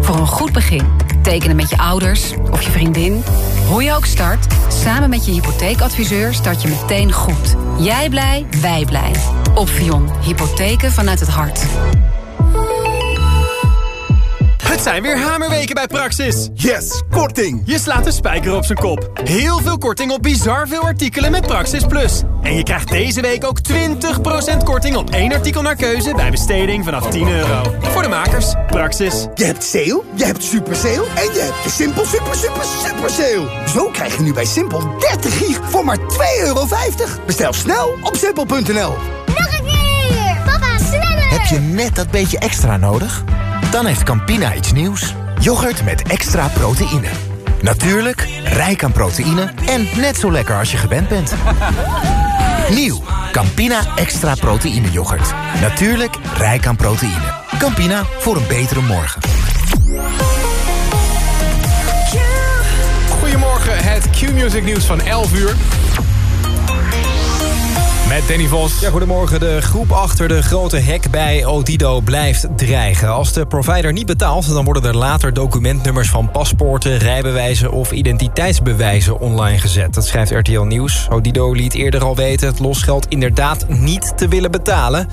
Voor een goed begin. Tekenen met je ouders of je vriendin. Hoe je ook start, samen met je hypotheekadviseur start je meteen goed. Jij blij, wij blij. Opvion. Hypotheken vanuit het hart. Het zijn weer hamerweken bij Praxis. Yes, korting! Je slaat de spijker op zijn kop. Heel veel korting op bizar veel artikelen met Praxis Plus. En je krijgt deze week ook 20% korting op één artikel naar keuze... bij besteding vanaf 10 euro. Voor de makers, Praxis. Je hebt sale, je hebt super sale en je hebt de Simpel super super super sale. Zo krijg je nu bij Simpel 30 gig voor maar 2,50 euro. Bestel snel op simpel.nl. Nog een keer! Papa, sneller! Heb je net dat beetje extra nodig? Dan heeft Campina iets nieuws. Yoghurt met extra proteïne. Natuurlijk, rijk aan proteïne en net zo lekker als je gewend bent. Nieuw, Campina extra proteïne yoghurt. Natuurlijk, rijk aan proteïne. Campina, voor een betere morgen. Goedemorgen, het Q-Music nieuws van 11 uur. Met Danny Vos. Ja, goedemorgen. De groep achter de grote hack bij Odido blijft dreigen. Als de provider niet betaalt, dan worden er later documentnummers van paspoorten, rijbewijzen of identiteitsbewijzen online gezet. Dat schrijft RTL Nieuws. Odido liet eerder al weten het losgeld inderdaad niet te willen betalen.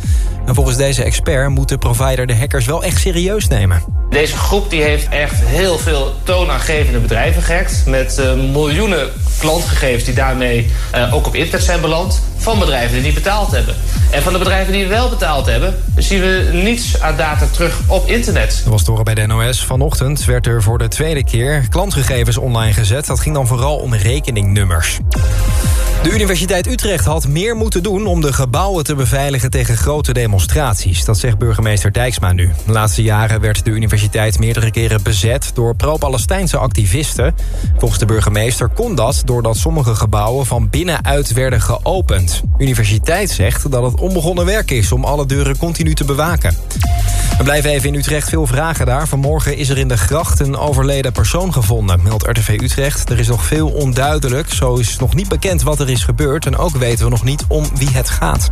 En volgens deze expert moet de provider de hackers wel echt serieus nemen. Deze groep die heeft echt heel veel toonaangevende bedrijven gehackt... met uh, miljoenen klantgegevens die daarmee uh, ook op internet zijn beland... van bedrijven die niet betaald hebben. En van de bedrijven die wel betaald hebben... zien we niets aan data terug op internet. Dat was horen bij de NOS. Vanochtend werd er voor de tweede keer klantgegevens online gezet. Dat ging dan vooral om rekeningnummers. De Universiteit Utrecht had meer moeten doen om de gebouwen te beveiligen tegen grote demonstraties. Dat zegt burgemeester Dijksma nu. De laatste jaren werd de universiteit meerdere keren bezet door pro-Palestijnse activisten. Volgens de burgemeester kon dat doordat sommige gebouwen van binnenuit werden geopend. De universiteit zegt dat het onbegonnen werk is om alle deuren continu te bewaken. We blijven even in Utrecht, veel vragen daar. Vanmorgen is er in de gracht een overleden persoon gevonden, meldt RTV Utrecht. Er is nog veel onduidelijk, zo is nog niet bekend wat er is gebeurd... en ook weten we nog niet om wie het gaat.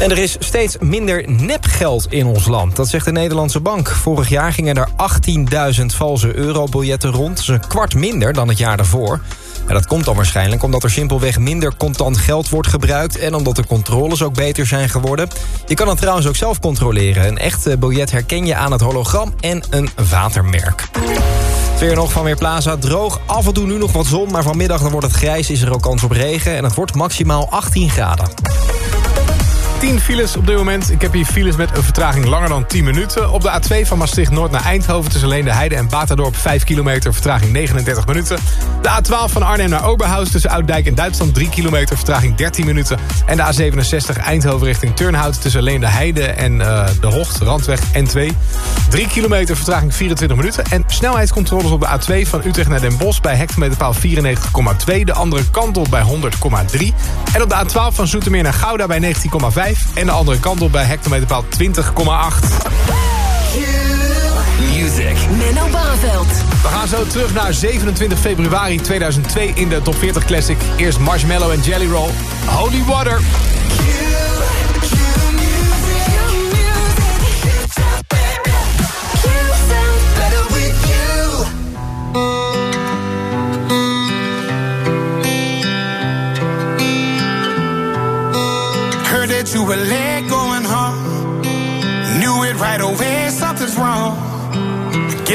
En er is steeds minder nepgeld in ons land, dat zegt de Nederlandse Bank. Vorig jaar gingen er 18.000 valse eurobiljetten rond. Dat is een kwart minder dan het jaar daarvoor. Dat komt dan waarschijnlijk omdat er simpelweg minder contant geld wordt gebruikt... en omdat de controles ook beter zijn geworden. Je kan het trouwens ook zelf controleren. Een echt biljet herken je aan het hologram en een watermerk. Weer nog van Weerplaza. Droog, af en toe nu nog wat zon, maar vanmiddag dan wordt het grijs, is er ook kans op regen. En het wordt maximaal 18 graden. 10 files op dit moment. Ik heb hier files met een vertraging langer dan 10 minuten. Op de A2 van Maastricht-Noord naar Eindhoven... tussen Leende Heide en Batadorp 5 kilometer, vertraging 39 minuten. De A12 van Arnhem naar Oberhaus tussen Ouddijk en Duitsland... 3 kilometer, vertraging 13 minuten. En de A67 Eindhoven richting Turnhout... tussen Leende Heide en uh, de Hocht, Randweg N2. 3 kilometer, vertraging 24 minuten. En snelheidscontroles op de A2 van Utrecht naar Den Bosch... bij hectometerpaal 94,2. De andere kant op bij 100,3. En op de A12 van Zoetermeer naar Gouda bij 19,5. En de andere kant op bij hectometerpaal 20,8. Music. Menno Barreveld. We gaan zo terug naar 27 februari 2002 in de Top 40 Classic. Eerst Marshmallow en Jelly Roll. Holy Water.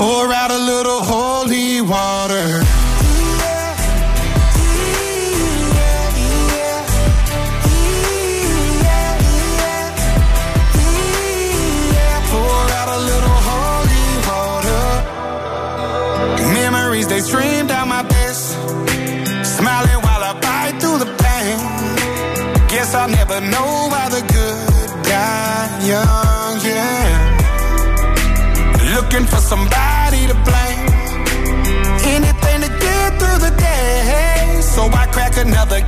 pour out a little holy water. They stream down my best, smiling while I bite through the pain. Guess I'll never know why the good die young, yeah. Looking for somebody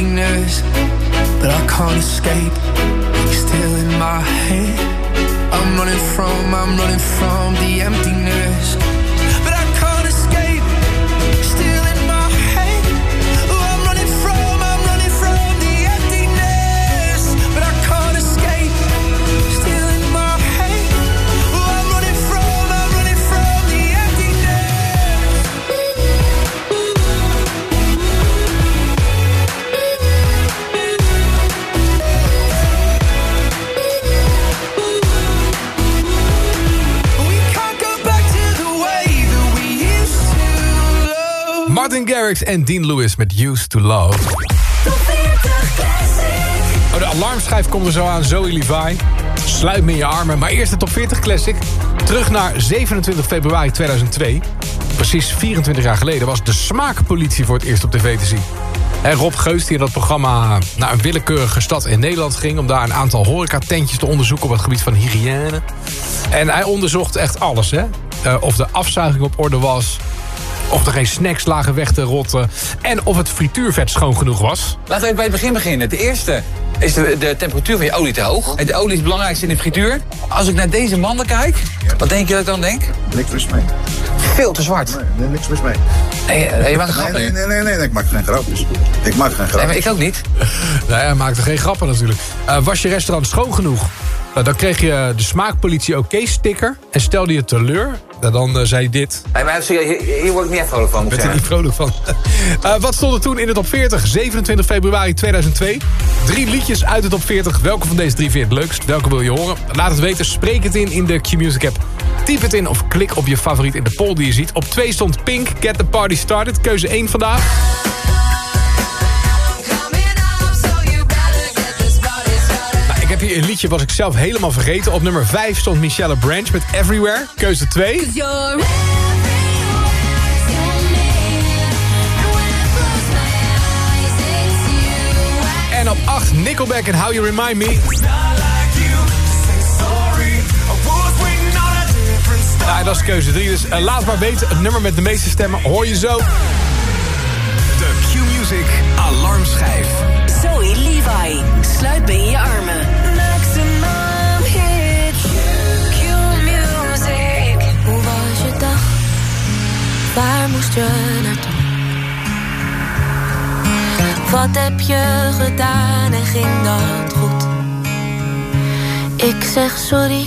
emptiness that I can't escape. You're still in my head. I'm running from, I'm running from the emptiness. Martin Garrix en Dean Lewis met Used to Love. Oh, de alarmschijf komt er zo aan, Zoe Levi. Sluit me in je armen. Maar eerst de top 40 classic. Terug naar 27 februari 2002. Precies 24 jaar geleden was de smaakpolitie voor het eerst op tv te zien. En Rob Geus die in dat programma naar een willekeurige stad in Nederland ging... om daar een aantal horecatentjes te onderzoeken op het gebied van hygiëne. En hij onderzocht echt alles, hè. Uh, of de afzuiging op orde was... Of er geen snacks lagen weg te rotten. En of het frituurvet schoon genoeg was. Laten we even bij het begin beginnen. De eerste is de, de temperatuur van je olie te hoog. En de olie is het belangrijkste in de frituur. Als ik naar deze mannen kijk, wat denk je dat ik dan denk? Niks mis mee. Veel te zwart. Nee, nee niks mis mee. Nee, nee, je maakt nee, nee, nee, nee, nee, ik maak geen grapjes. Ik maak geen grapjes. Nee, maar ik ook niet. nee, hij maakte geen grappen natuurlijk. Uh, was je restaurant schoon genoeg? Nou, dan kreeg je de smaakpolitie oké-sticker. En stelde je teleur, nou, dan uh, zei hij dit. Hey, maar hier, word ik niet echt vrolijk van, ik niet vrolijk van. uh, wat stond er toen in de top 40? 27 februari 2002. Drie liedjes uit de top 40. Welke van deze drie vind je het leukst? Welke wil je horen? Laat het weten. Spreek het in in de Q-Music app. Typ het in of klik op je favoriet in de poll die je ziet. Op 2 stond Pink, Get the Party Started. Keuze 1 vandaag. Een liedje was ik zelf helemaal vergeten. Op nummer 5 stond Michelle Branch met Everywhere. Keuze 2. En op 8 Nickelback en How You Remind Me. Nou, dat is keuze 3. Dus uh, laat maar weten. Het nummer met de meeste stemmen hoor je zo. De Q-Music Alarmschijf. Zoe Levi. Sluit in je armen. Wat heb je gedaan en ging dat goed? Ik zeg sorry,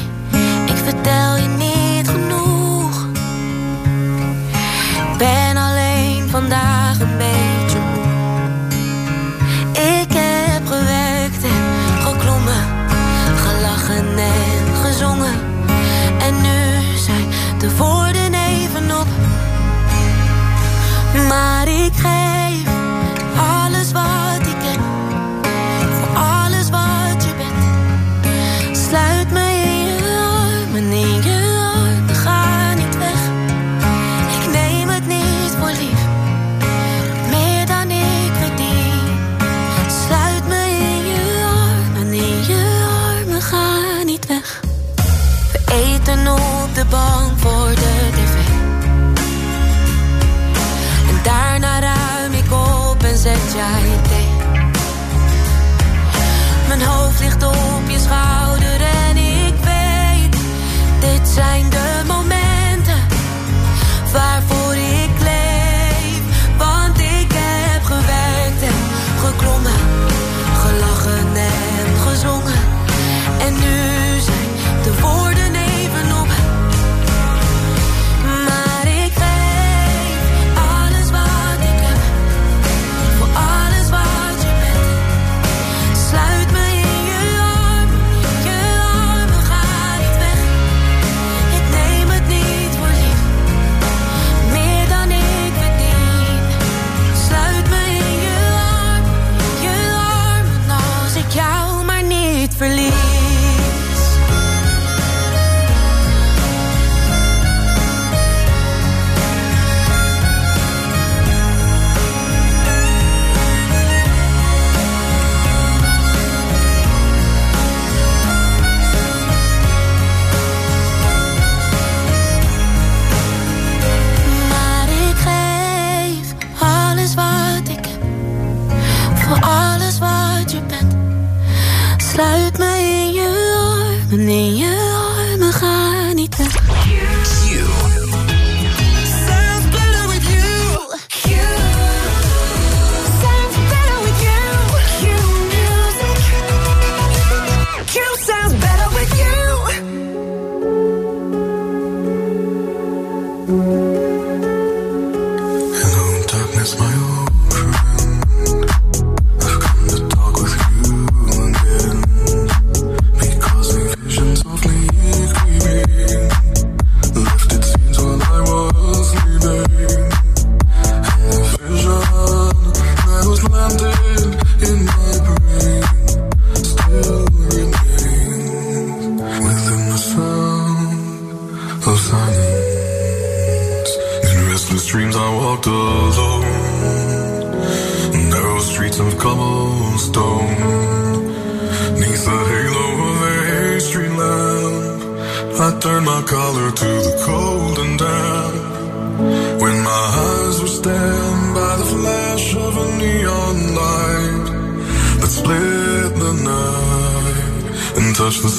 ik vertel je niet genoeg. Ben alleen vandaag Maar ik I.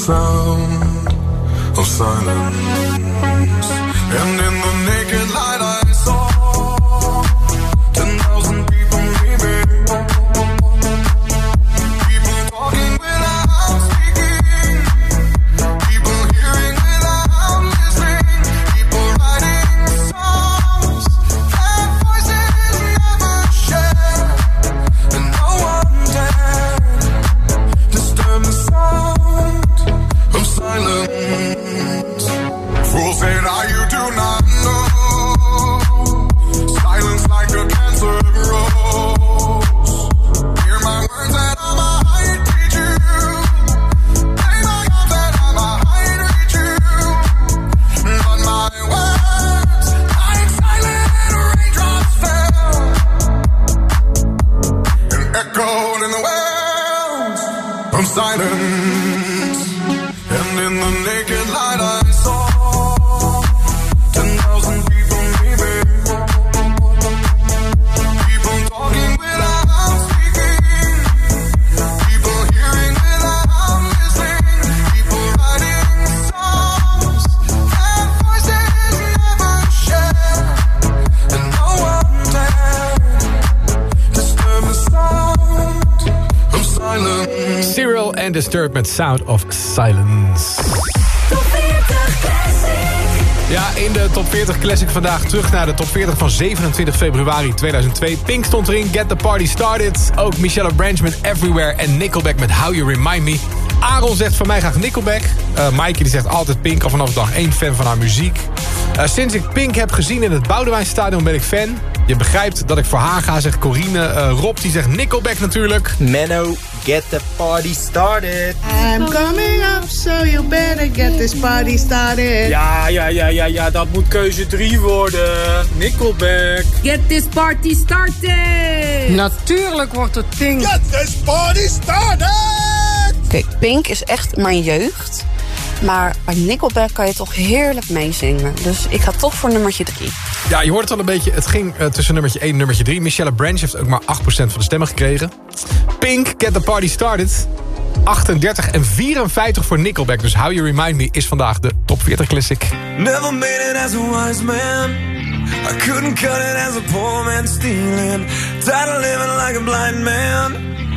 sound of silence. And in the Disturbed met Sound of Silence. Ja, in de top 40 Classic vandaag terug naar de top 40 van 27 februari 2002. Pink stond erin, Get the Party Started. Ook Michelle Branch met Everywhere en Nickelback met How You Remind Me. Aaron zegt van mij graag Nickelback. Uh, Maaike die zegt altijd Pink, al vanaf dag 1 fan van haar muziek. Uh, sinds ik Pink heb gezien in het Boudewijnstadion ben ik fan. Je begrijpt dat ik voor haar ga, zegt Corine. Uh, Rob die zegt Nickelback natuurlijk. Menno, get the party started. I'm coming up, so you better get this party started. Ja, ja, ja, ja, ja, dat moet keuze 3 worden. Nickelback. Get this party started. Natuurlijk wordt het Pink. Get this party started! Kijk, Pink is echt mijn jeugd. Maar bij Nickelback kan je toch heerlijk meezingen. Dus ik ga toch voor nummertje 3. Ja, je hoort het al een beetje. Het ging uh, tussen nummertje 1 en nummertje 3. Michelle Branch heeft ook maar 8% van de stemmen gekregen. Pink, Get the Party Started. 38 en 54 voor Nickelback. Dus How You Remind Me is vandaag de top 40 classic. Never made it as a wise man. I couldn't cut it as a poor man stealing. Tired of living like a blind man.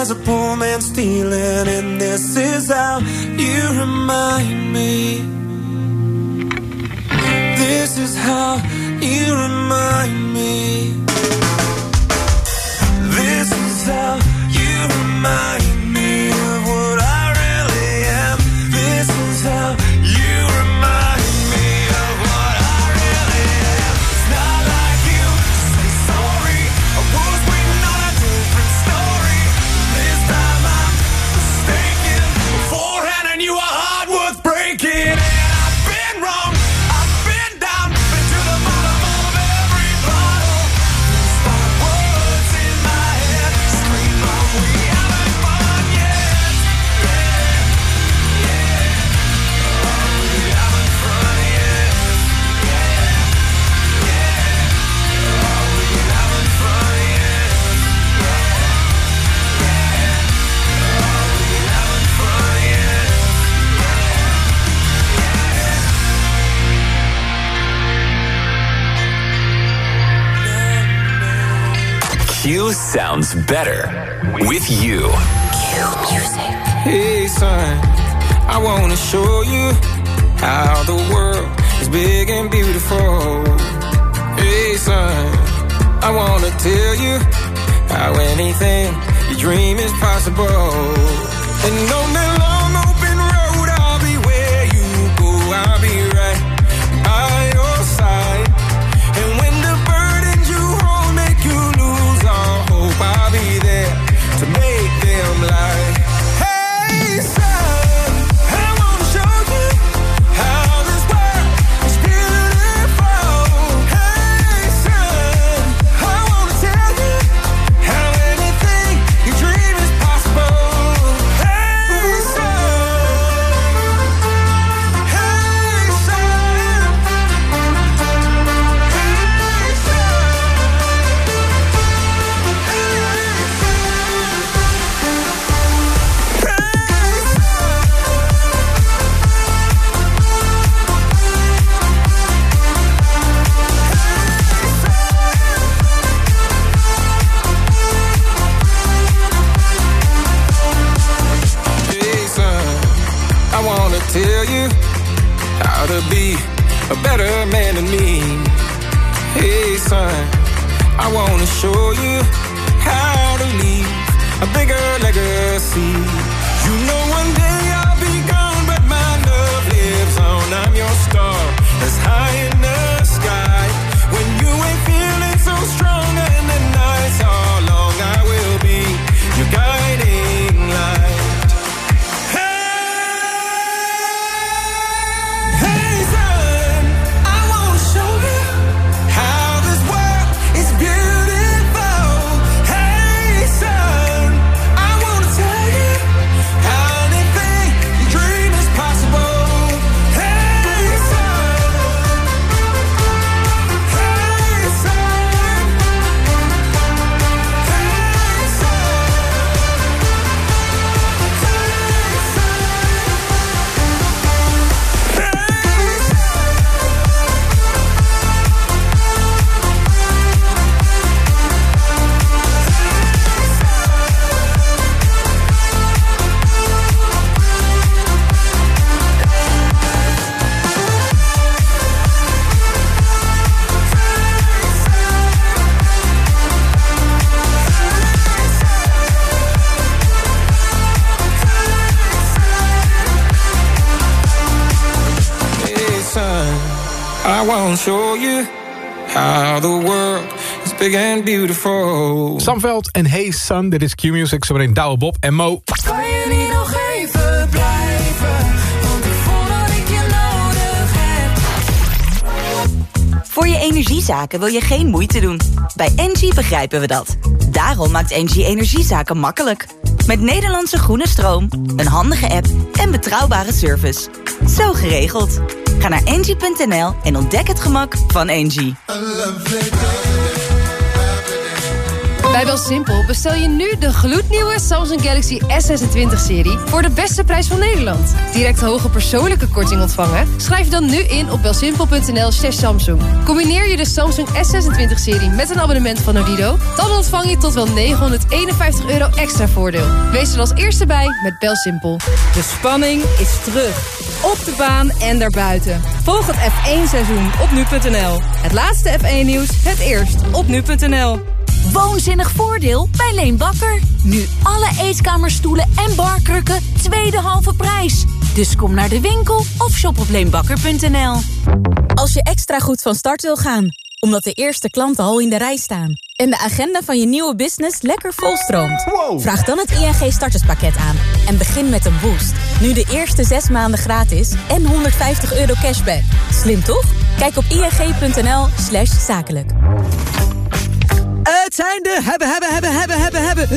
as a poor man stealing, and this is how you remind me. This is how you remind me. This is how you remind me sounds better with you. Hey son, I wanna show you how the world is big and beautiful. Hey son, I wanna tell you how anything you dream is possible. And on that I wanna show you how the world is big and beautiful. Samveld en Hey Sun, dit is Q-Music. Zometeen Douwe Bob en Mo. Kan je niet nog even blijven? Want ik voel dat ik je nodig heb. Voor je energiezaken wil je geen moeite doen. Bij Engie begrijpen we dat. Daarom maakt Engie energiezaken makkelijk. Met Nederlandse groene stroom, een handige app en betrouwbare service. Zo geregeld. Ga naar engie.nl en ontdek het gemak van Engie. Bij BelSimpel bestel je nu de gloednieuwe Samsung Galaxy S26-serie... voor de beste prijs van Nederland. Direct hoge persoonlijke korting ontvangen? Schrijf je dan nu in op belsimpel.nl slash Samsung. Combineer je de Samsung S26-serie met een abonnement van Odido... dan ontvang je tot wel 951 euro extra voordeel. Wees er als eerste bij met BelSimpel. De spanning is terug. Op de baan en daarbuiten. Volg het F1-seizoen op nu.nl. Het laatste F1-nieuws, het eerst op nu.nl. Woonzinnig voordeel bij Leen Bakker. Nu alle eetkamerstoelen en barkrukken tweede halve prijs. Dus kom naar de winkel of shop op leenbakker.nl. Als je extra goed van start wil gaan, omdat de eerste klanten al in de rij staan... en de agenda van je nieuwe business lekker volstroomt... vraag dan het ING starterspakket aan en begin met een boost. Nu de eerste zes maanden gratis en 150 euro cashback. Slim toch? Kijk op ing.nl slash zakelijk. Het zijn de hebben, hebben, hebben, hebben, hebben, hebben,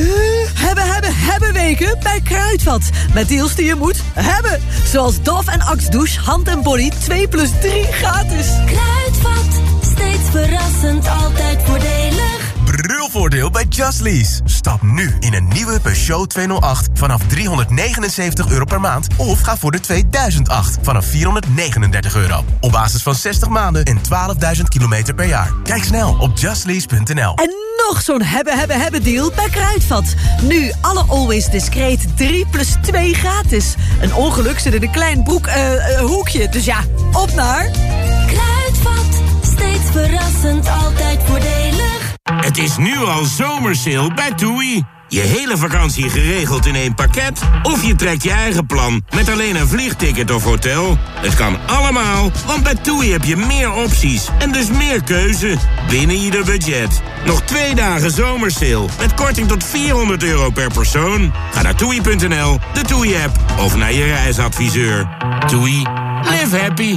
hebben, hebben, hebben weken bij Kruidvat. Met deals die je moet hebben. Zoals Dove en Axe Douche, hand en body 2 plus 3 gratis. Kruidvat, steeds verrassend, altijd voordelig. Brulvoordeel bij Just Lease. Stap nu in een nieuwe Peugeot 208 vanaf 379 euro per maand... of ga voor de 2008 vanaf 439 euro. Op basis van 60 maanden en 12.000 kilometer per jaar. Kijk snel op justlease.nl. En nog zo'n hebben, hebben, hebben deal bij Kruidvat. Nu alle Always Discreet 3 plus 2 gratis. Een ongeluk zit in een klein broek, eh, eh, hoekje. Dus ja, op naar... Kruidvat, steeds verrassend, altijd voordelig. Het is nu al zomersale bij TUI. Je hele vakantie geregeld in één pakket? Of je trekt je eigen plan met alleen een vliegticket of hotel? Het kan allemaal, want bij TUI heb je meer opties en dus meer keuze binnen ieder budget. Nog twee dagen zomersale met korting tot 400 euro per persoon. Ga naar toei.nl, de TUI-app of naar je reisadviseur. TUI, live happy.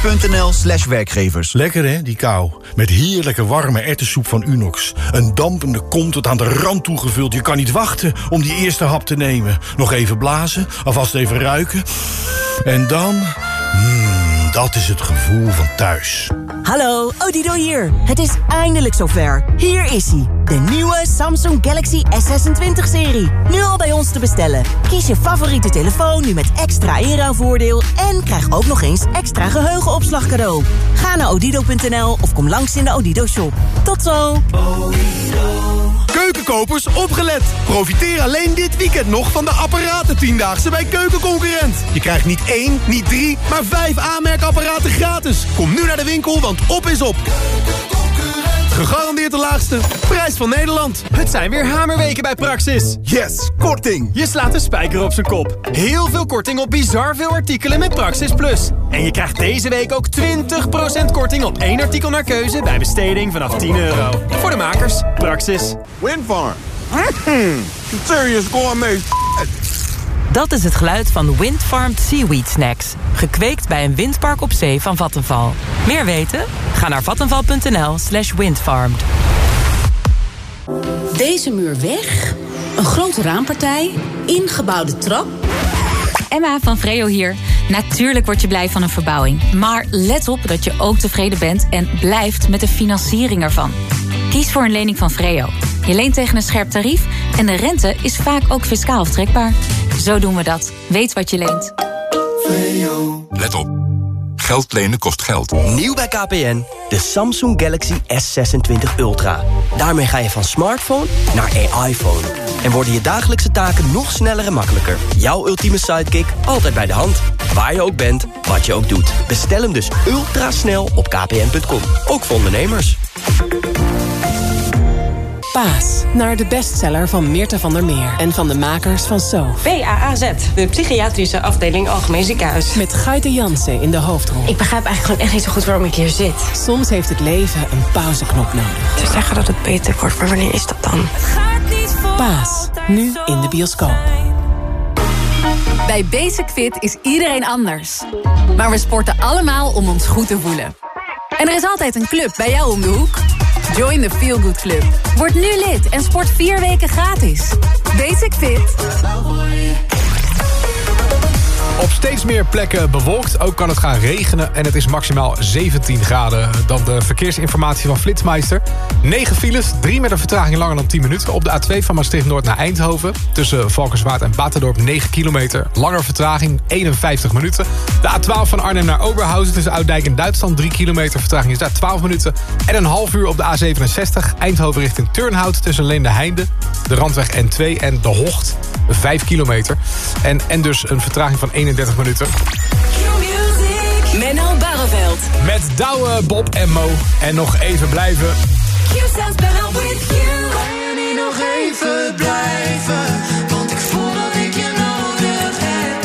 tempoteam.nl slash werkgevers. Lekker hè, die kou. Met heerlijke warme ertessoep van Unox. Een dampende kom tot aan de rand toegevuld. Je kan niet wachten om die eerste hap te nemen. Nog even blazen, alvast even ruiken. En dan... Dat is het gevoel van thuis. Hallo, Odido hier. Het is eindelijk zover. Hier is hij. De nieuwe Samsung Galaxy S26-serie. Nu al bij ons te bestellen. Kies je favoriete telefoon nu met extra inruilvoordeel... en krijg ook nog eens extra geheugenopslag cadeau. Ga naar odido.nl of kom langs in de Odido-shop. Tot zo. Keukenkopers, opgelet! Profiteer alleen dit weekend nog van de apparaten Tiendaagse bij Keukenconcurrent. Je krijgt niet één, niet drie, maar vijf aanmerkapparaten gratis. Kom nu naar de winkel, want op is op. Gegarandeerd de laagste prijs van Nederland. Het zijn weer hamerweken bij Praxis. Yes, korting. Je slaat de spijker op zijn kop. Heel veel korting op bizar veel artikelen met Praxis Plus. En je krijgt deze week ook 20% korting op één artikel naar keuze... bij besteding vanaf 10 euro. Voor de makers, Praxis. Windfarm. Mm, serious gourmet Dat is het geluid van Windfarmed Seaweed Snacks. Gekweekt bij een windpark op zee van Vattenval. Meer weten? Ga naar vattenval.nl slash windfarmed. Deze muur weg, een grote raampartij, ingebouwde trap. Emma van Vreo hier. Natuurlijk word je blij van een verbouwing. Maar let op dat je ook tevreden bent en blijft met de financiering ervan. Kies voor een lening van Vreo. Je leent tegen een scherp tarief en de rente is vaak ook fiscaal aftrekbaar. Zo doen we dat. Weet wat je leent. Let op. Geld lenen kost geld. Nieuw bij KPN, de Samsung Galaxy S26 Ultra. Daarmee ga je van smartphone naar AI-phone. En worden je dagelijkse taken nog sneller en makkelijker. Jouw ultieme sidekick altijd bij de hand. Waar je ook bent, wat je ook doet. Bestel hem dus ultra snel op kpn.com. Ook voor ondernemers. Paas, naar de bestseller van Meerte van der Meer en van de makers van So. PAAZ, de psychiatrische afdeling Algemeen Ziekenhuis. Met Gaite Jansen in de hoofdrol. Ik begrijp eigenlijk gewoon echt niet zo goed waarom ik hier zit. Soms heeft het leven een pauzeknop nodig. Ze zeggen dat het beter wordt, maar wanneer is dat dan? Paas, nu in de bioscoop. Bij Basic Fit is iedereen anders. Maar we sporten allemaal om ons goed te voelen. En er is altijd een club bij jou om de hoek. Join the Feel Good Club. Word nu lid en sport vier weken gratis. Basic Fit. Op steeds meer plekken bewolkt. Ook kan het gaan regenen en het is maximaal 17 graden. Dan de verkeersinformatie van Flitsmeister. 9 files, 3 met een vertraging langer dan 10 minuten. Op de A2 van Maastricht-Noord naar Eindhoven. Tussen Valkenswaard en Baterdorp 9 kilometer. Langer vertraging 51 minuten. De A12 van Arnhem naar Oberhausen tussen Ouddijk en Duitsland. 3 kilometer vertraging is daar 12 minuten. En een half uur op de A67 Eindhoven richting Turnhout... tussen Leende Heinde, de Randweg N2 en de Hocht. 5 kilometer. En, en dus een vertraging van 31 minuten. Menno Barreveld. Met Douwe, Bob en Mo. En nog even blijven. Q-sounds better with you. Kan je niet nog even blijven? Want ik voel dat ik je nodig heb.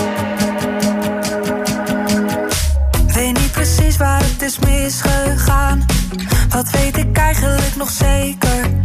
Weet niet precies waar het is misgegaan. Wat weet ik eigenlijk nog zeker?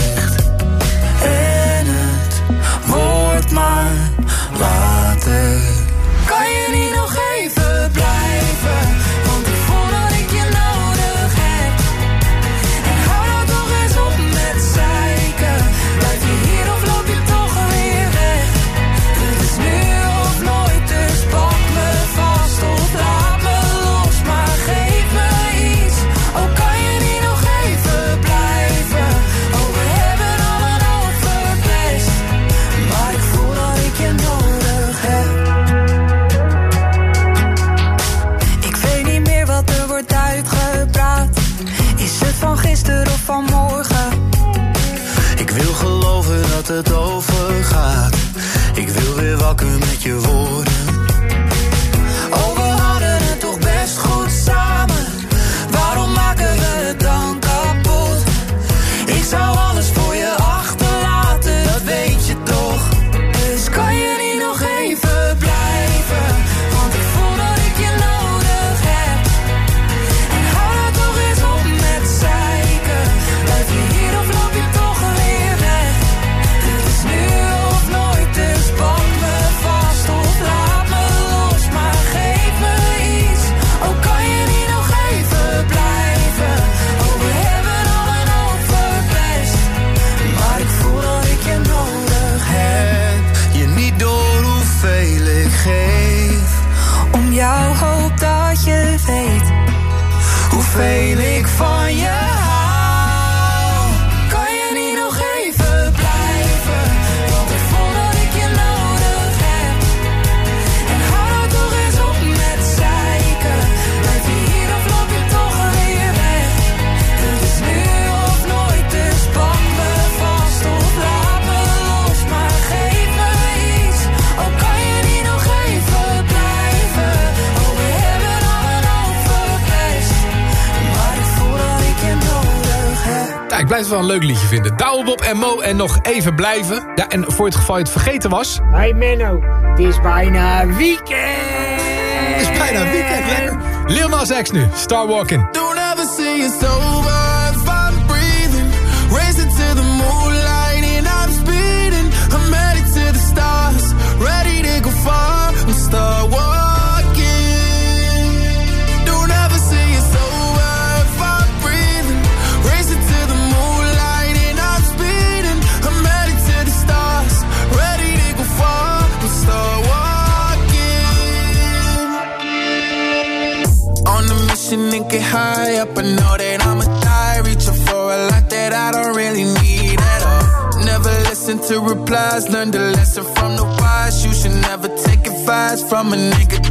het wel een leuk liedje vinden. Douwe, Bob en Mo en nog even blijven. Ja, en voor het geval je het vergeten was... Hey Menno, het is bijna weekend. Het is bijna weekend, lekker. Lil Nas X nu, Star Walking. Don't ever say it's over get high up. I know that I'ma die. Reaching for a lot that I don't really need at all. Never listen to replies. Learn the lesson from the wise. You should never take advice from a nigga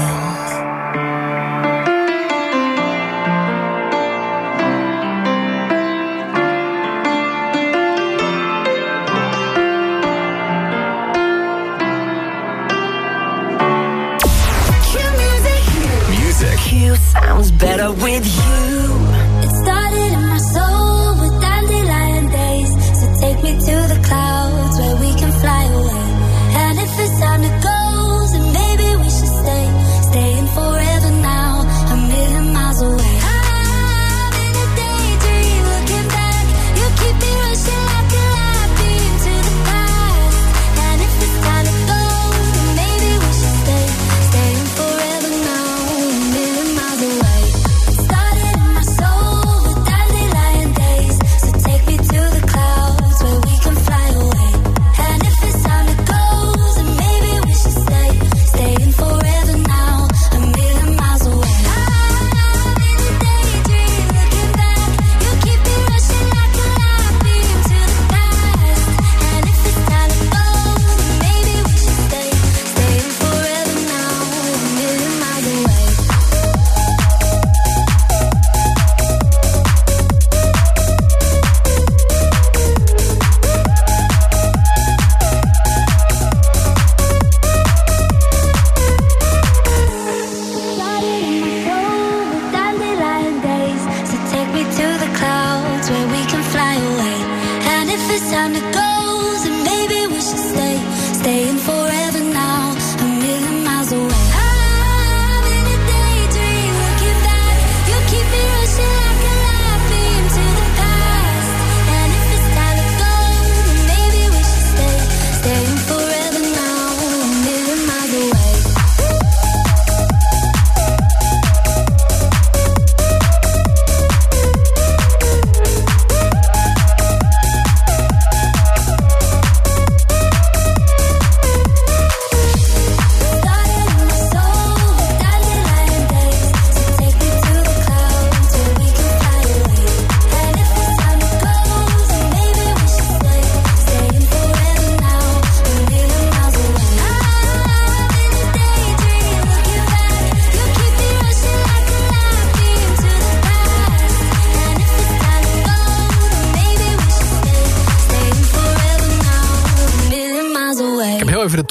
Music. Q sounds better with you. It started in my soul with dandelion days. So take me to the clouds where we can fly away.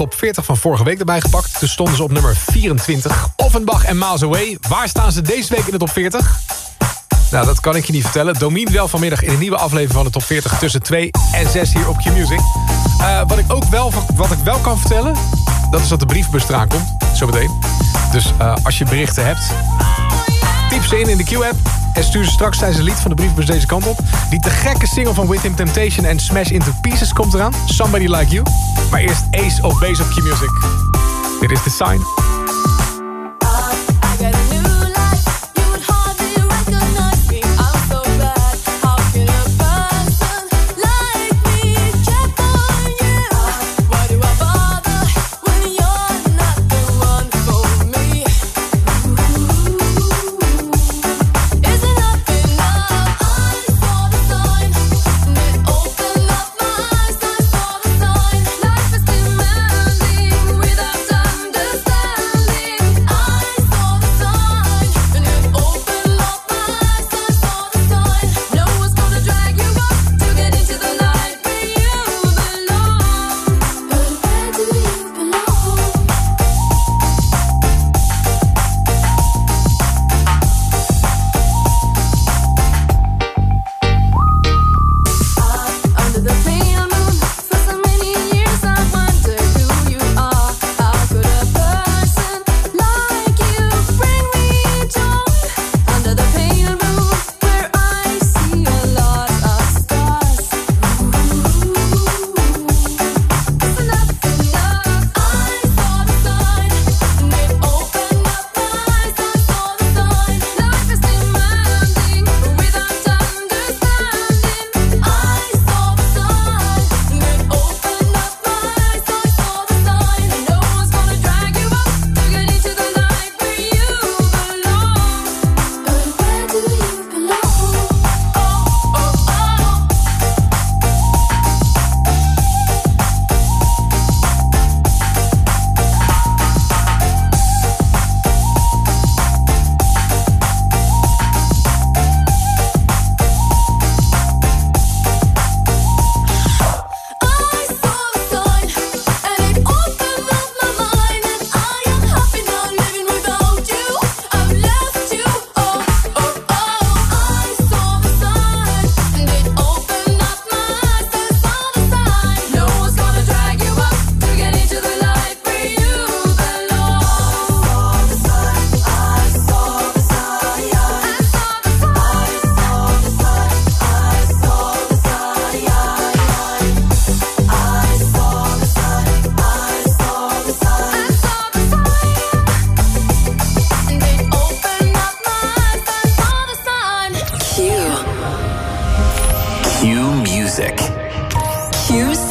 Top 40 van vorige week erbij gepakt. Toen stonden ze op nummer 24. Offenbach en Miles Away. Waar staan ze deze week in de top 40? Nou, dat kan ik je niet vertellen. Domien wel vanmiddag in een nieuwe aflevering van de top 40... tussen 2 en 6 hier op Q-Music. Eh, wat, ik ook wel, wat ik wel kan vertellen... dat is dat de brievenbus eraan komt. Zometeen. Dus eh, als je berichten hebt... typ ze in in de Q-app... en stuur ze straks tijdens een lied van de brievenbus deze kant op. Die te gekke single van With Him Temptation en Smash Into Pieces komt eraan. Somebody Like You. Maar eerst Ace of Base op Q-Music. Dit is The Sign.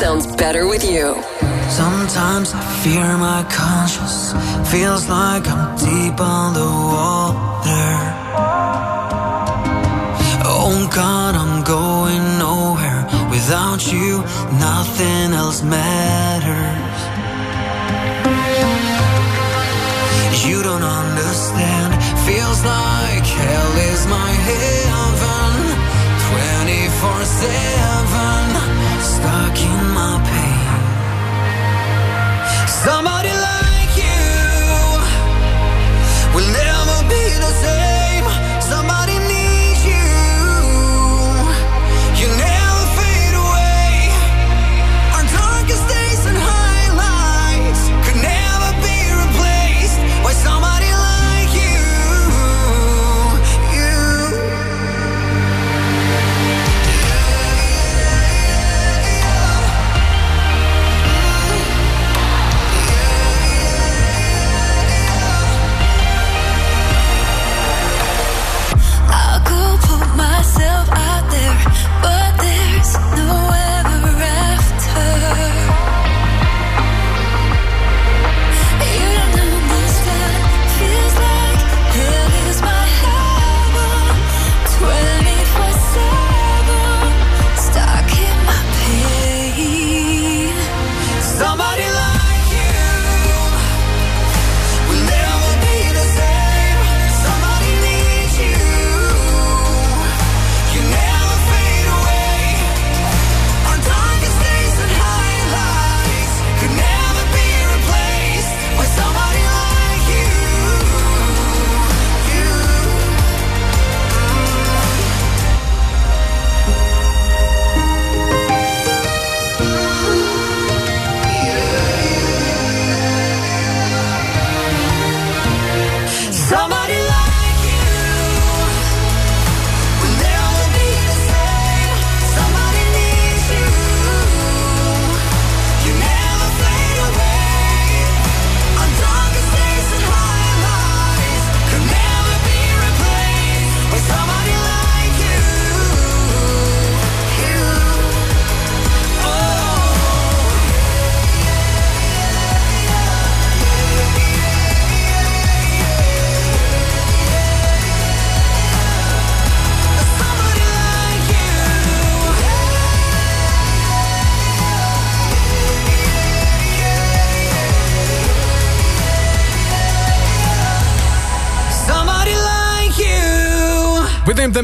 Sounds better with you. Sometimes I fear my conscience. Feels like I'm deep underwater. Oh God, I'm going nowhere. Without you, nothing else matters. You don't understand. Feels like hell is my heaven. 24 7. Stuck in my pain. Somebody like you will never be the same.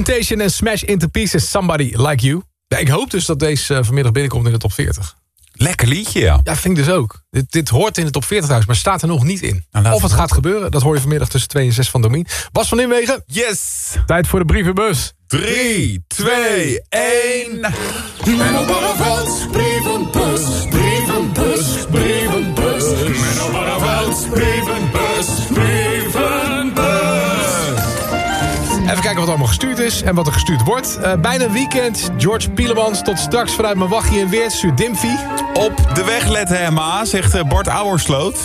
Temptation en Smash Into Pieces, Somebody Like You. Ja, ik hoop dus dat deze eh, vanmiddag binnenkomt in de top 40. Lekker liedje, ja. Ja, vind ik dus ook. Dit, dit hoort in de top 40 thuis, maar staat er nog niet in. Nou, of het gaat gebeuren, dat hoor je vanmiddag tussen 2 en 6 van Domien. Bas van Inwegen. Yes! Tijd voor de brievenbus. 3, 2, 1. Menno Barreveld, brievenbus, brievenbus, brievenbus. Menno Barreveld, brievenbus. Even kijken wat allemaal gestuurd is en wat er gestuurd wordt. Eh, bijna weekend. George Pielemans tot straks vanuit mijn wachtje in Weert. Stuurt Dimfy. Op de weg letten, Emma, zegt eh, Bart Ouwersloot.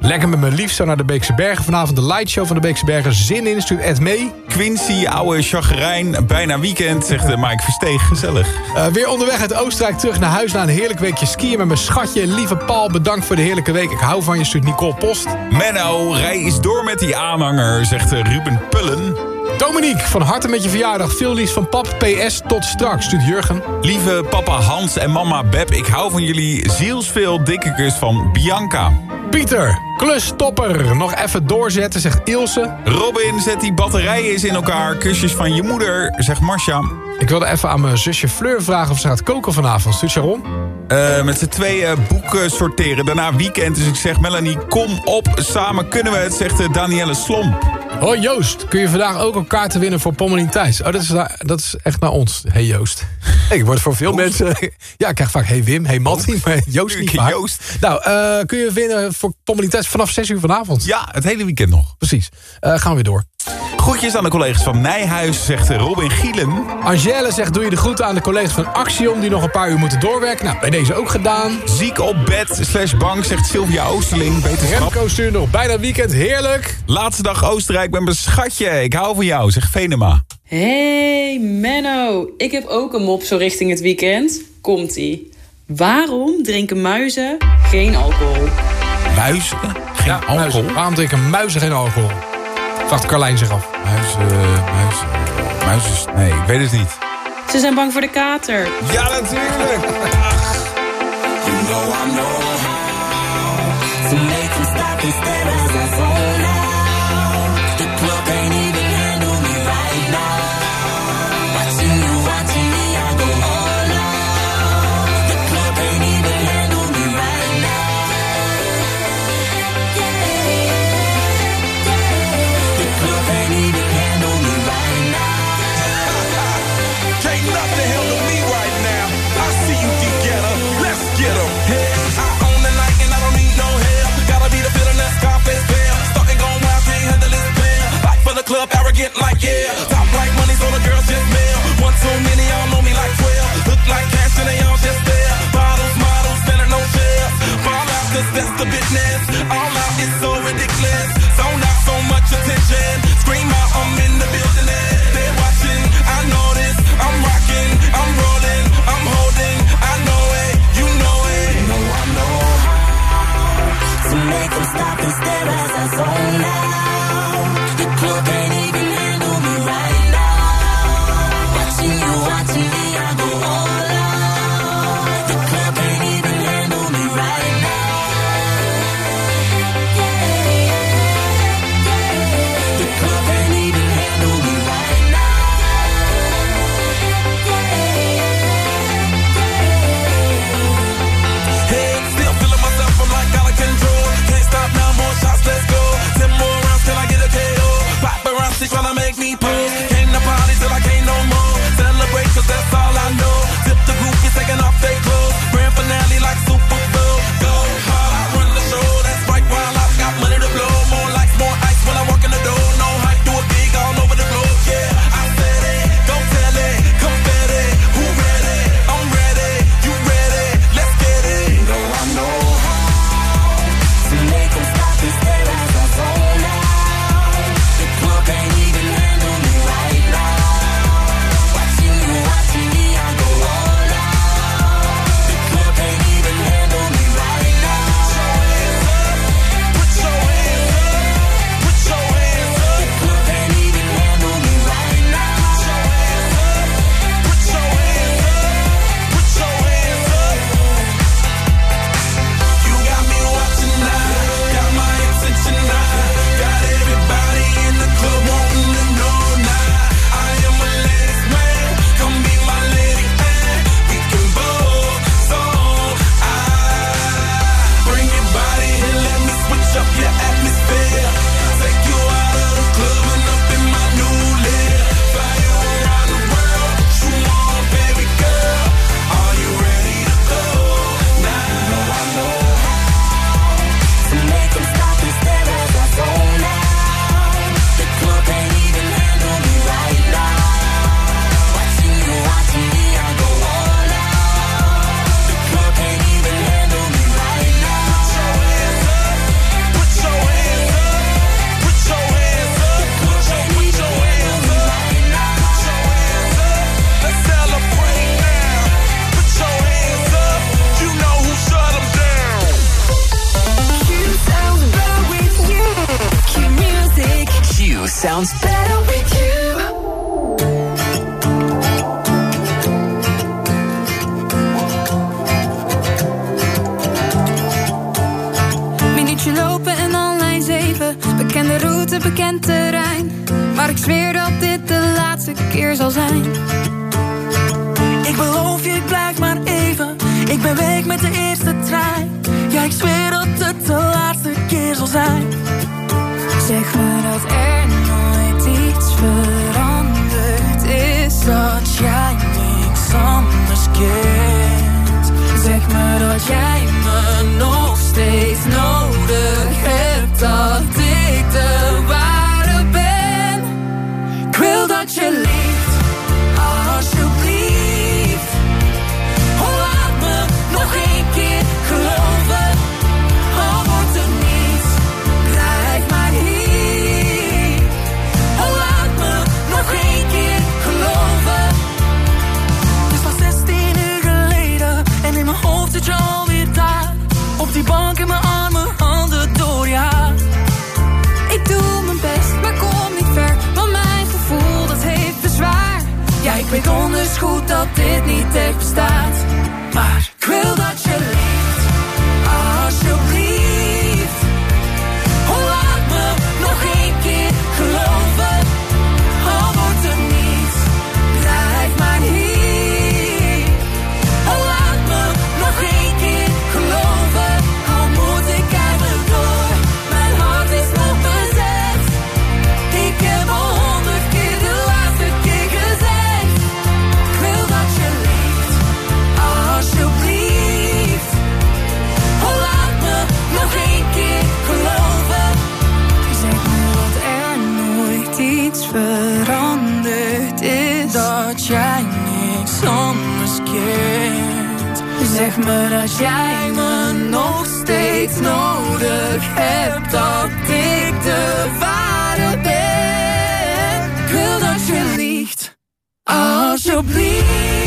Lekker met mijn liefste naar de Beekse Bergen. Vanavond de lightshow van de Beekse Bergen. Zin in, stuurt Ed mee. Quincy, ouwe chagrijn, bijna weekend, zegt eh, Mike Versteeg. Gezellig. Weer onderweg uit Oostenrijk terug naar huis na een heerlijk weekje skiën met mijn schatje. Lieve Paul, bedankt voor de heerlijke week. Ik hou van je, stuurt Nicole Post. Menno, rij eens door met die aanhanger, zegt Ruben Pullen. Dominique, van harte met je verjaardag. Veel liefst van pap, PS, tot straks, stuurt Jurgen. Lieve papa Hans en mama Beb, ik hou van jullie zielsveel dikke kus van Bianca. Pieter, klustopper. Nog even doorzetten, zegt Ilse. Robin, zet die batterijen eens in elkaar. Kusjes van je moeder, zegt Marcia. Ik wilde even aan mijn zusje Fleur vragen of ze gaat koken vanavond. Stuurt Sharon? Eh, met z'n tweeën boeken sorteren. Daarna weekend, dus ik zeg Melanie, kom op. Samen kunnen we het, zegt eh, Danielle Slomp. Hoi Joost, kun je vandaag ook een kaart te winnen voor Pommelien Thijs? Oh, dat is, dat is echt naar ons. Hey Joost. Ik word voor veel mensen... Ja, ik krijg vaak hey Wim, hey Mattie, maar Joost niet vaak. Joost. Nou, eh, kun je winnen voor Pommelien Thijs vanaf 6 uur vanavond? Ja, het hele weekend nog. Precies. Eh, gaan we weer door. Groetjes aan de collega's van Nijhuis, zegt Robin Gielen. Angèle zegt, doe je de groeten aan de collega's van Axiom... die nog een paar uur moeten doorwerken. Nou, bij deze ook gedaan. Ziek op bed, slash bank, zegt Sylvia Oosterling. Beter Remco stuur nog bijna weekend, heerlijk. Laatste dag Oostenrijk, ben mijn schatje. Ik hou van jou, zegt Venema. Hey Menno, ik heb ook een mop zo richting het weekend. Komt-ie. Waarom drinken muizen geen alcohol? Muizen? Geen alcohol? Waarom drinken muizen geen alcohol? Vraagt Carlijn zich af. Muizen, eh, muizen, eh, muizen... Nee, ik weet het niet. Ze zijn bang voor de kater. Ja, natuurlijk. Ach. You know I know how to make them stop and stare as I. Top like money, so the girls just. One too many, y'all know me like 12. Look like cash and they all just models, no. Fall out, that's the business. All out, so ridiculous. Zone out, so much attention. Scream out, I'm in the building. goed dat dit niet echt bestaat. Me dat jij me nog steeds nodig hebt. Dat ik de ware ben. Ik wil dat je liegt. Alsjeblieft.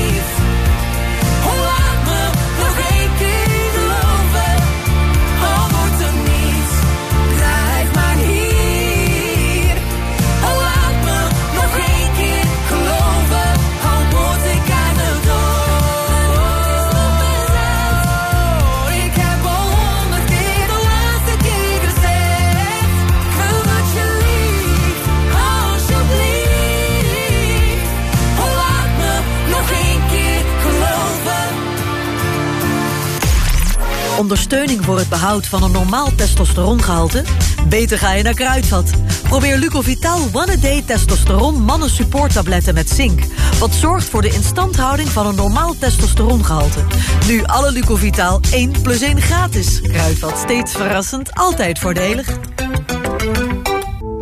Voor het behoud van een normaal testosterongehalte? Beter ga je naar Kruidvat. Probeer Lucovital One A Day Testosteron Mannen Support Tabletten met zink. Wat zorgt voor de instandhouding van een normaal testosterongehalte. Nu alle Lucovital 1 plus 1 gratis. Kruidvat steeds verrassend, altijd voordelig.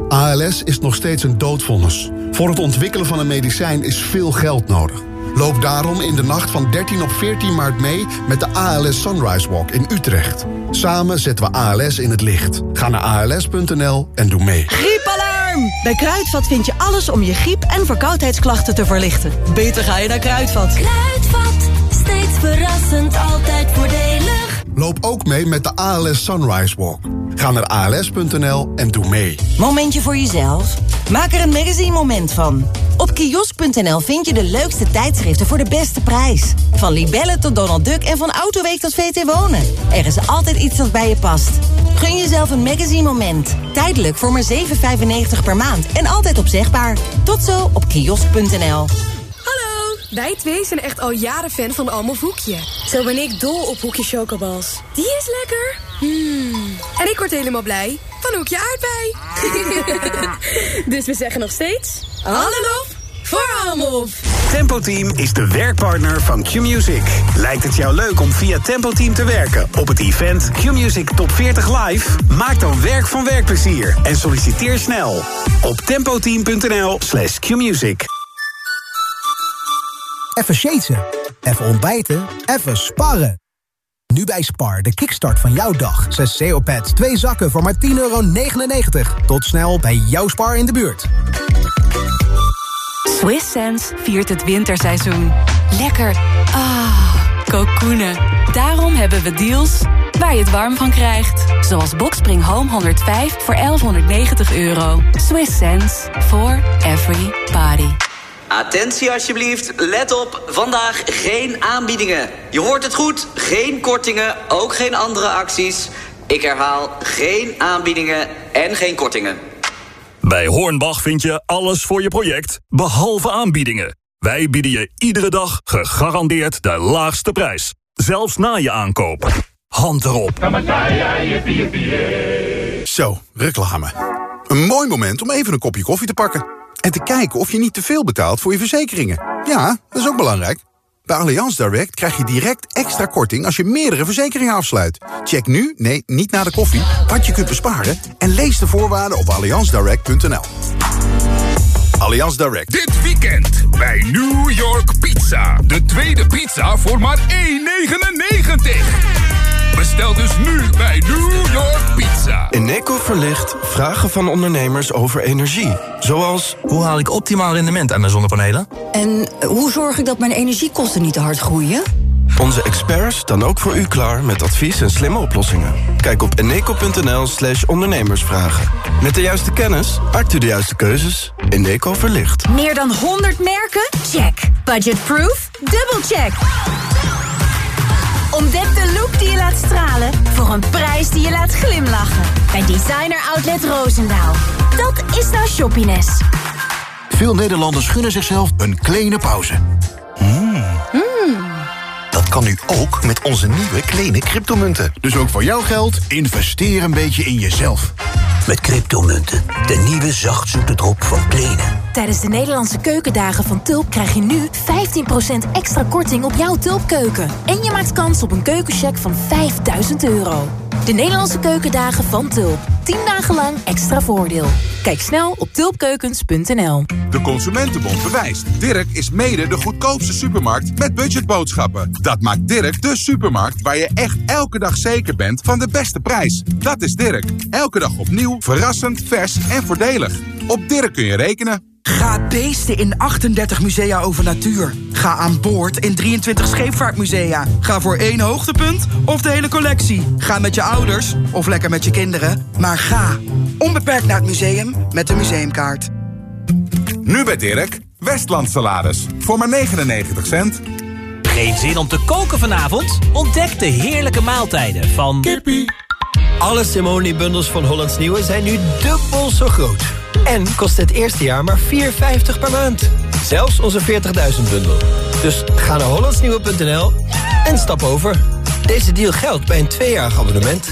ALS is nog steeds een doodvonnis. Voor het ontwikkelen van een medicijn is veel geld nodig. Loop daarom in de nacht van 13 op 14 maart mee met de ALS Sunrise Walk in Utrecht. Samen zetten we ALS in het licht. Ga naar als.nl en doe mee. Griepalarm! Bij Kruidvat vind je alles om je griep- en verkoudheidsklachten te verlichten. Beter ga je naar Kruidvat. Kruidvat, steeds verrassend, altijd voordelig. Loop ook mee met de ALS Sunrise Walk. Ga naar als.nl en doe mee. Momentje voor jezelf? Maak er een magazine moment van. Op kiosk.nl vind je de leukste tijdschriften voor de beste prijs. Van Libelle tot Donald Duck en van Autoweek tot VT Wonen. Er is altijd iets dat bij je past. Gun jezelf een magazine moment. Tijdelijk voor maar 7,95 per maand en altijd opzegbaar. Tot zo op kiosk.nl. Hallo, wij twee zijn echt al jaren fan van Almof Hoekje. Zo ben ik dol op Hoekje Chocobals. Die is lekker. Hmm. En ik word helemaal blij van Hoekje Aardbei. dus we zeggen nog steeds... Hallo voor Almof. Tempo Team is de werkpartner van Q-Music. Lijkt het jou leuk om via Tempo Team te werken op het event Q-Music Top 40 Live? Maak dan werk van werkplezier en solliciteer snel op tempoteam.nl slash qmusic. Even shaten, even ontbijten, even sparren. Nu bij Spar, de kickstart van jouw dag. 6 CO-pads, 2 zakken voor maar 10,99 euro. Tot snel bij jouw Spar in de buurt. Swiss Sense viert het winterseizoen. Lekker. Ah, kokoenen. Daarom hebben we deals waar je het warm van krijgt. Zoals Boxspring Home 105 voor 1190 euro. Swiss Sense for every. Attentie alsjeblieft, let op, vandaag geen aanbiedingen. Je hoort het goed, geen kortingen, ook geen andere acties. Ik herhaal, geen aanbiedingen en geen kortingen. Bij Hornbach vind je alles voor je project, behalve aanbiedingen. Wij bieden je iedere dag gegarandeerd de laagste prijs. Zelfs na je aankoop. Hand erop. Zo, reclame. Een mooi moment om even een kopje koffie te pakken. En te kijken of je niet te veel betaalt voor je verzekeringen. Ja, dat is ook belangrijk. Bij Allianz Direct krijg je direct extra korting als je meerdere verzekeringen afsluit. Check nu, nee, niet na de koffie, wat je kunt besparen... en lees de voorwaarden op allianzdirect.nl. Allianz Direct. Dit weekend bij New York Pizza. De tweede pizza voor maar 1,99. Bestel dus nu bij New York Pizza. Eneco verlicht vragen van ondernemers over energie. Zoals, hoe haal ik optimaal rendement aan mijn zonnepanelen? En hoe zorg ik dat mijn energiekosten niet te hard groeien? Onze experts staan ook voor u klaar met advies en slimme oplossingen. Kijk op eneco.nl slash ondernemersvragen. Met de juiste kennis maakt u de juiste keuzes. Eneco verlicht. Meer dan 100 merken? Check. Budgetproof? Dubbelcheck. Ontdek de look die je laat stralen voor een prijs die je laat glimlachen. Bij Designer Outlet Roosendaal. Dat is nou shoppiness. Veel Nederlanders gunnen zichzelf een kleine pauze. Hmm. Dat kan nu ook met onze nieuwe kleine cryptomunten. Dus ook voor jouw geld, investeer een beetje in jezelf. Met cryptomunten, de nieuwe zachtzoete drop van Kleene. Tijdens de Nederlandse keukendagen van Tulp krijg je nu 15% extra korting op jouw Tulpkeuken. En je maakt kans op een keukencheck van 5000 euro. De Nederlandse keukendagen van Tulp. 10 dagen lang extra voordeel. Kijk snel op tulpkeukens.nl. De Consumentenbond bewijst. Dirk is mede de goedkoopste supermarkt met budgetboodschappen. Dat maakt Dirk de supermarkt waar je echt elke dag zeker bent van de beste prijs. Dat is Dirk. Elke dag opnieuw, verrassend, vers en voordelig. Op Dirk kun je rekenen. Ga beesten in 38 musea over natuur. Ga aan boord in 23 scheepvaartmusea. Ga voor één hoogtepunt of de hele collectie. Ga met je ouders of lekker met je kinderen. Maar ga onbeperkt naar het museum met de museumkaart. Nu bij Dirk, Westland salades. Voor maar 99 cent. Geen zin om te koken vanavond? Ontdek de heerlijke maaltijden van... Kippie. Alle Simone-bundels van Hollands Nieuwe zijn nu dubbel zo groot. En kost het eerste jaar maar 4,50 per maand. Zelfs onze 40.000 bundel. Dus ga naar hollandsnieuwe.nl en stap over. Deze deal geldt bij een tweejarig abonnement.